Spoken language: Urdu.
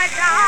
بڑا